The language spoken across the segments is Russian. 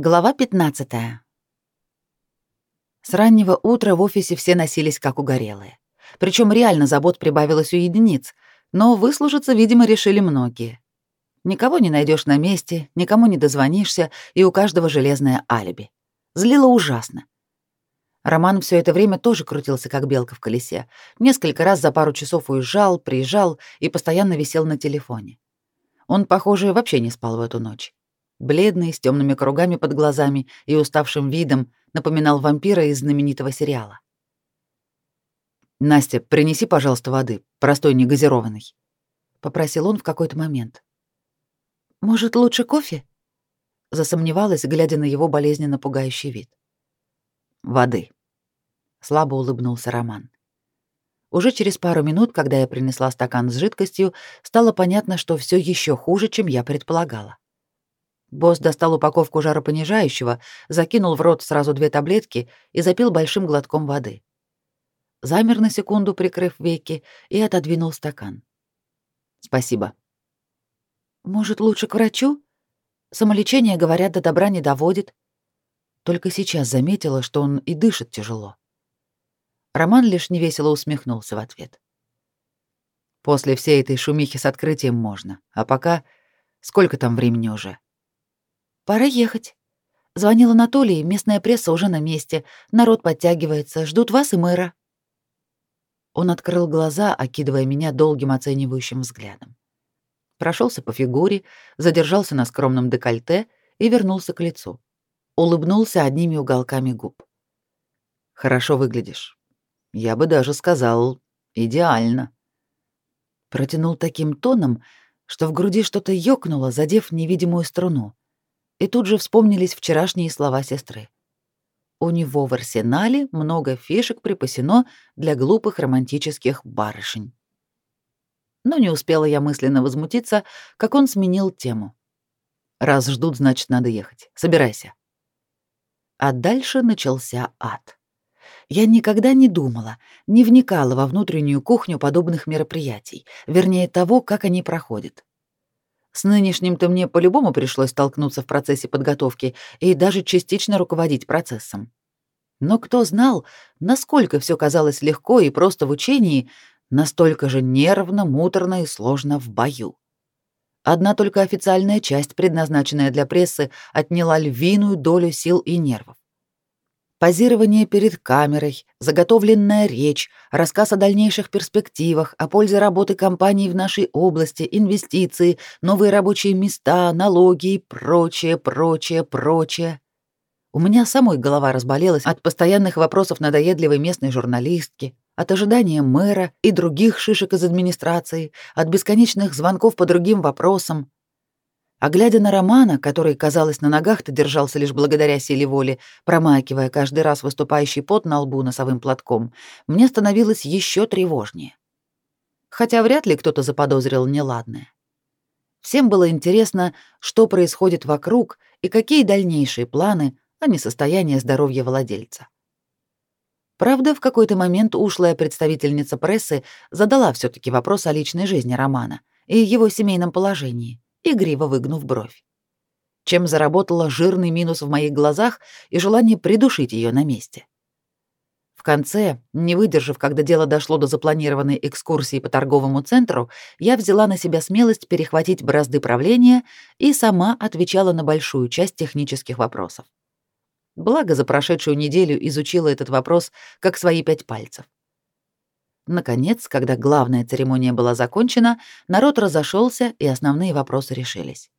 Глава 15. С раннего утра в офисе все носились как угорелые. Причем реально забот прибавилось у единиц, но выслужиться, видимо, решили многие. Никого не найдешь на месте, никому не дозвонишься, и у каждого железное алиби. Злило ужасно. Роман все это время тоже крутился, как белка в колесе. Несколько раз за пару часов уезжал, приезжал и постоянно висел на телефоне. Он, похоже, вообще не спал в эту ночь. Бледный, с темными кругами под глазами и уставшим видом, напоминал вампира из знаменитого сериала. «Настя, принеси, пожалуйста, воды, простой, негазированной», — попросил он в какой-то момент. «Может, лучше кофе?» — засомневалась, глядя на его болезненно пугающий вид. «Воды», — слабо улыбнулся Роман. Уже через пару минут, когда я принесла стакан с жидкостью, стало понятно, что все еще хуже, чем я предполагала. Босс достал упаковку жаропонижающего, закинул в рот сразу две таблетки и запил большим глотком воды. Замер на секунду, прикрыв веки, и отодвинул стакан. «Спасибо». «Может, лучше к врачу? Самолечение, говорят, до добра не доводит». Только сейчас заметила, что он и дышит тяжело. Роман лишь невесело усмехнулся в ответ. «После всей этой шумихи с открытием можно. А пока... Сколько там времени уже?» Пора ехать. Звонил Анатолий, местная пресса уже на месте. Народ подтягивается, ждут вас и мэра. Он открыл глаза, окидывая меня долгим оценивающим взглядом. Прошелся по фигуре, задержался на скромном декольте и вернулся к лицу. Улыбнулся одними уголками губ. Хорошо выглядишь. Я бы даже сказал, идеально. Протянул таким тоном, что в груди что-то ёкнуло, задев невидимую струну. И тут же вспомнились вчерашние слова сестры. У него в арсенале много фишек припасено для глупых романтических барышень. Но не успела я мысленно возмутиться, как он сменил тему. «Раз ждут, значит, надо ехать. Собирайся». А дальше начался ад. Я никогда не думала, не вникала во внутреннюю кухню подобных мероприятий, вернее того, как они проходят. С нынешним-то мне по-любому пришлось столкнуться в процессе подготовки и даже частично руководить процессом. Но кто знал, насколько все казалось легко и просто в учении, настолько же нервно, муторно и сложно в бою. Одна только официальная часть, предназначенная для прессы, отняла львиную долю сил и нервов. Позирование перед камерой, заготовленная речь, рассказ о дальнейших перспективах, о пользе работы компании в нашей области, инвестиции, новые рабочие места, налоги и прочее, прочее, прочее. У меня самой голова разболелась от постоянных вопросов надоедливой местной журналистки, от ожидания мэра и других шишек из администрации, от бесконечных звонков по другим вопросам. А глядя на Романа, который, казалось, на ногах-то держался лишь благодаря силе воли, промакивая каждый раз выступающий пот на лбу носовым платком, мне становилось еще тревожнее. Хотя вряд ли кто-то заподозрил неладное. Всем было интересно, что происходит вокруг и какие дальнейшие планы, а не состояние здоровья владельца. Правда, в какой-то момент ушлая представительница прессы задала все таки вопрос о личной жизни Романа и его семейном положении — игриво выгнув бровь. Чем заработала жирный минус в моих глазах и желание придушить ее на месте. В конце, не выдержав, когда дело дошло до запланированной экскурсии по торговому центру, я взяла на себя смелость перехватить бразды правления и сама отвечала на большую часть технических вопросов. Благо, за прошедшую неделю изучила этот вопрос как свои пять пальцев. Наконец, когда главная церемония была закончена, народ разошелся и основные вопросы решились.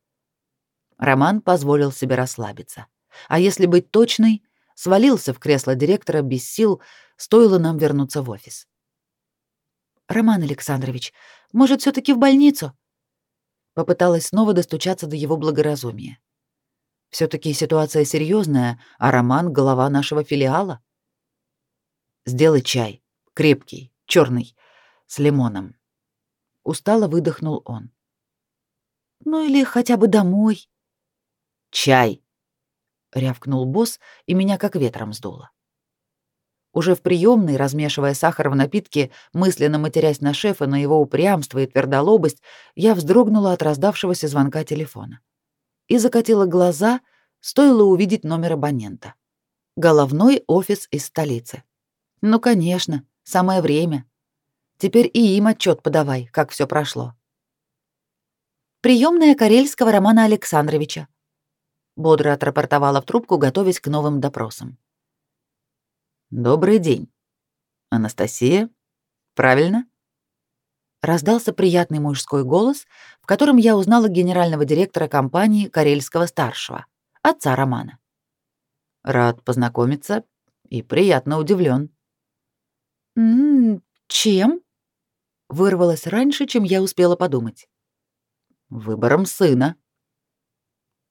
Роман позволил себе расслабиться. А если быть точной, свалился в кресло директора без сил, стоило нам вернуться в офис. «Роман Александрович, может, все таки в больницу?» Попыталась снова достучаться до его благоразумия. все таки ситуация серьезная, а Роман — голова нашего филиала. «Сделай чай, крепкий, черный, с лимоном. Устало выдохнул он. Ну или хотя бы домой. Чай, рявкнул босс, и меня как ветром сдуло. Уже в приемной, размешивая сахар в напитке, мысленно матерясь на шефа, на его упрямство и твердолобость, я вздрогнула от раздавшегося звонка телефона и закатила глаза, стоило увидеть номер абонента. Головной офис из столицы. Ну, конечно, самое время. Теперь и им отчет подавай, как все прошло. Приемная Карельского Романа Александровича. Бодро отрапортовала в трубку, готовясь к новым допросам. Добрый день. Анастасия? Правильно? Раздался приятный мужской голос, в котором я узнала генерального директора компании Карельского-старшего, отца Романа. Рад познакомиться и приятно удивлен. «М-м, чем?» Вырвалось раньше, чем я успела подумать. «Выбором сына».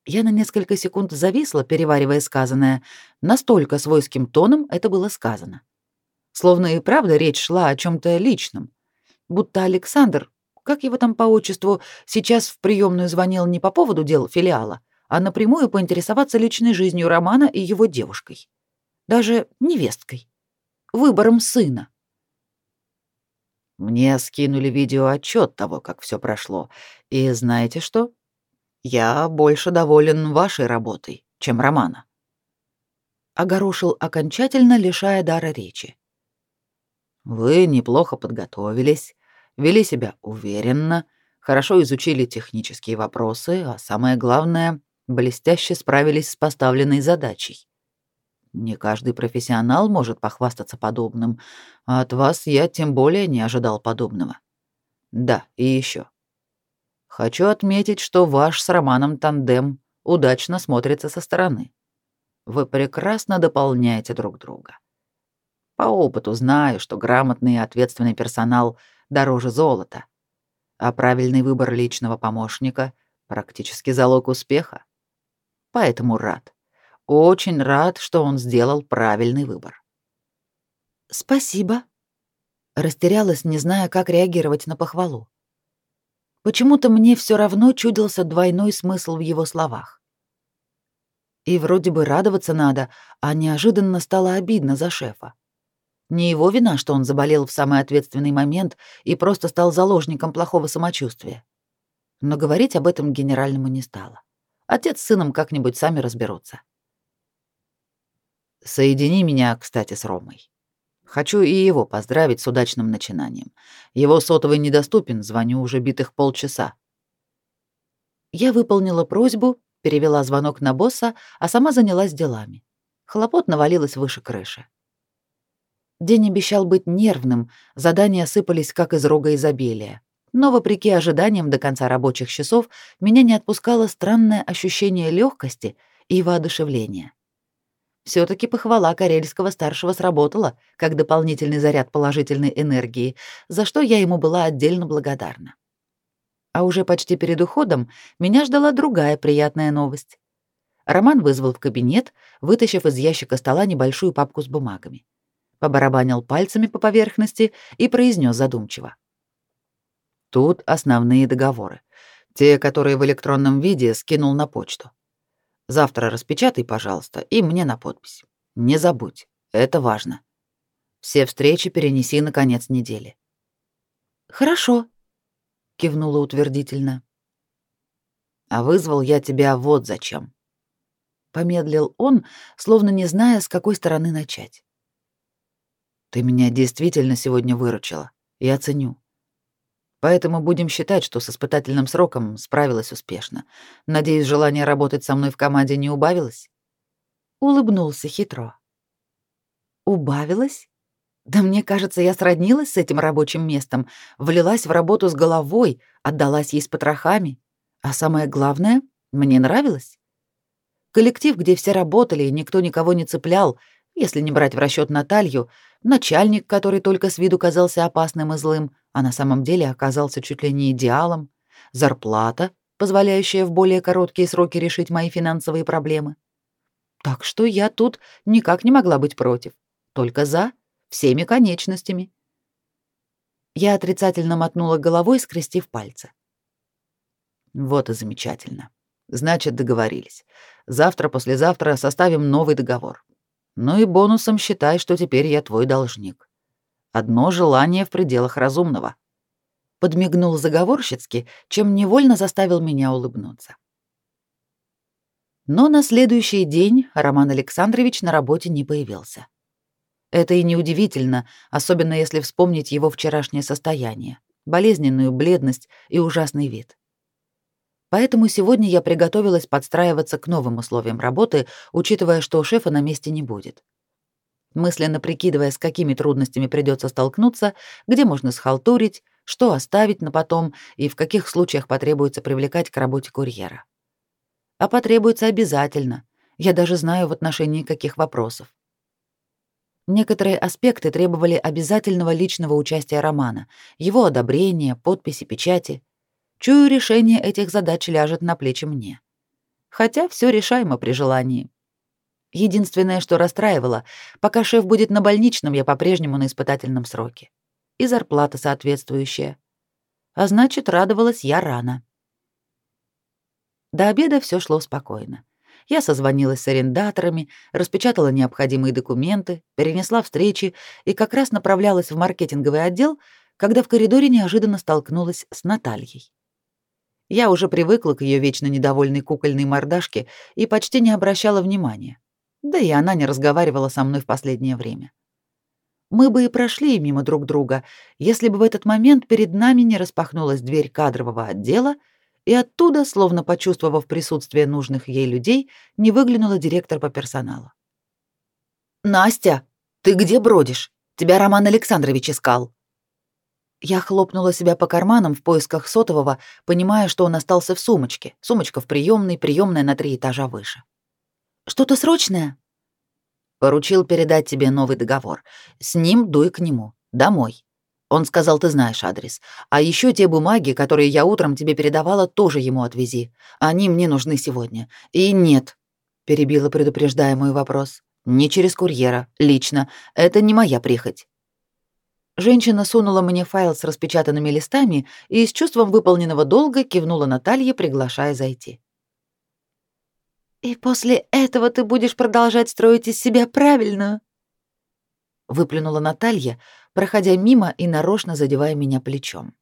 Я на несколько секунд зависла, переваривая сказанное. Настолько свойским тоном это было сказано. Словно и правда речь шла о чем то личном. Будто Александр, как его там по отчеству, сейчас в приемную звонил не по поводу дел филиала, а напрямую поинтересоваться личной жизнью Романа и его девушкой. Даже невесткой. Выбором сына. Мне скинули видеоотчет того, как все прошло. И знаете что? Я больше доволен вашей работой, чем Романа. Огорошил окончательно, лишая дара речи. Вы неплохо подготовились, вели себя уверенно, хорошо изучили технические вопросы, а самое главное, блестяще справились с поставленной задачей. Не каждый профессионал может похвастаться подобным, а от вас я тем более не ожидал подобного. Да, и еще. Хочу отметить, что ваш с Романом тандем удачно смотрится со стороны. Вы прекрасно дополняете друг друга. По опыту знаю, что грамотный и ответственный персонал дороже золота, а правильный выбор личного помощника — практически залог успеха. Поэтому рад. Очень рад, что он сделал правильный выбор. Спасибо. Растерялась, не зная, как реагировать на похвалу. Почему-то мне все равно чудился двойной смысл в его словах. И вроде бы радоваться надо, а неожиданно стало обидно за шефа. Не его вина, что он заболел в самый ответственный момент и просто стал заложником плохого самочувствия. Но говорить об этом генеральному не стало. Отец с сыном как-нибудь сами разберутся. Соедини меня, кстати, с Ромой. Хочу и его поздравить с удачным начинанием. Его сотовый недоступен, звоню уже битых полчаса. Я выполнила просьбу, перевела звонок на босса, а сама занялась делами. Хлопот навалилось выше крыши. День обещал быть нервным, задания сыпались как из рога изобилия. Но, вопреки ожиданиям до конца рабочих часов, меня не отпускало странное ощущение легкости и воодушевления. Все таки похвала Карельского старшего сработала, как дополнительный заряд положительной энергии, за что я ему была отдельно благодарна. А уже почти перед уходом меня ждала другая приятная новость. Роман вызвал в кабинет, вытащив из ящика стола небольшую папку с бумагами. Побарабанил пальцами по поверхности и произнес задумчиво. — Тут основные договоры. Те, которые в электронном виде скинул на почту. Завтра распечатай, пожалуйста, и мне на подпись. Не забудь, это важно. Все встречи перенеси на конец недели. Хорошо, кивнула утвердительно. А вызвал я тебя вот зачем. Помедлил он, словно не зная, с какой стороны начать. Ты меня действительно сегодня выручила. Я ценю. Поэтому будем считать, что с испытательным сроком справилась успешно. Надеюсь, желание работать со мной в команде не убавилось? Улыбнулся хитро. Убавилось? Да мне кажется, я сроднилась с этим рабочим местом, влилась в работу с головой, отдалась ей с потрохами. А самое главное, мне нравилось. Коллектив, где все работали и никто никого не цеплял, если не брать в расчет Наталью, начальник, который только с виду казался опасным и злым, а на самом деле оказался чуть ли не идеалом, зарплата, позволяющая в более короткие сроки решить мои финансовые проблемы. Так что я тут никак не могла быть против, только за, всеми конечностями. Я отрицательно мотнула головой, скрестив пальцы. Вот и замечательно. Значит, договорились. Завтра-послезавтра составим новый договор. Ну и бонусом считай, что теперь я твой должник. Одно желание в пределах разумного. Подмигнул заговорщицки, чем невольно заставил меня улыбнуться. Но на следующий день Роман Александрович на работе не появился. Это и неудивительно, особенно если вспомнить его вчерашнее состояние, болезненную бледность и ужасный вид. Поэтому сегодня я приготовилась подстраиваться к новым условиям работы, учитывая, что шефа на месте не будет. Мысленно прикидывая, с какими трудностями придется столкнуться, где можно схалтурить, что оставить на потом и в каких случаях потребуется привлекать к работе курьера. А потребуется обязательно. Я даже знаю в отношении каких вопросов. Некоторые аспекты требовали обязательного личного участия Романа, его одобрения, подписи, печати. Чую, решение этих задач ляжет на плечи мне. Хотя все решаемо при желании. Единственное, что расстраивало, пока шеф будет на больничном, я по-прежнему на испытательном сроке. И зарплата соответствующая. А значит, радовалась я рано. До обеда все шло спокойно. Я созвонилась с арендаторами, распечатала необходимые документы, перенесла встречи и как раз направлялась в маркетинговый отдел, когда в коридоре неожиданно столкнулась с Натальей. Я уже привыкла к ее вечно недовольной кукольной мордашке и почти не обращала внимания. Да и она не разговаривала со мной в последнее время. Мы бы и прошли мимо друг друга, если бы в этот момент перед нами не распахнулась дверь кадрового отдела, и оттуда, словно почувствовав присутствие нужных ей людей, не выглянула директор по персоналу. «Настя, ты где бродишь? Тебя Роман Александрович искал». Я хлопнула себя по карманам в поисках сотового, понимая, что он остался в сумочке. Сумочка в приемной, приемная на три этажа выше. «Что-то срочное?» «Поручил передать тебе новый договор. С ним дуй к нему. Домой. Он сказал, ты знаешь адрес. А еще те бумаги, которые я утром тебе передавала, тоже ему отвези. Они мне нужны сегодня. И нет, перебила предупреждая мой вопрос. Не через курьера, лично. Это не моя прихоть. Женщина сунула мне файл с распечатанными листами и с чувством выполненного долга кивнула Наталье, приглашая зайти. «И после этого ты будешь продолжать строить из себя правильную?» Выплюнула Наталья, проходя мимо и нарочно задевая меня плечом.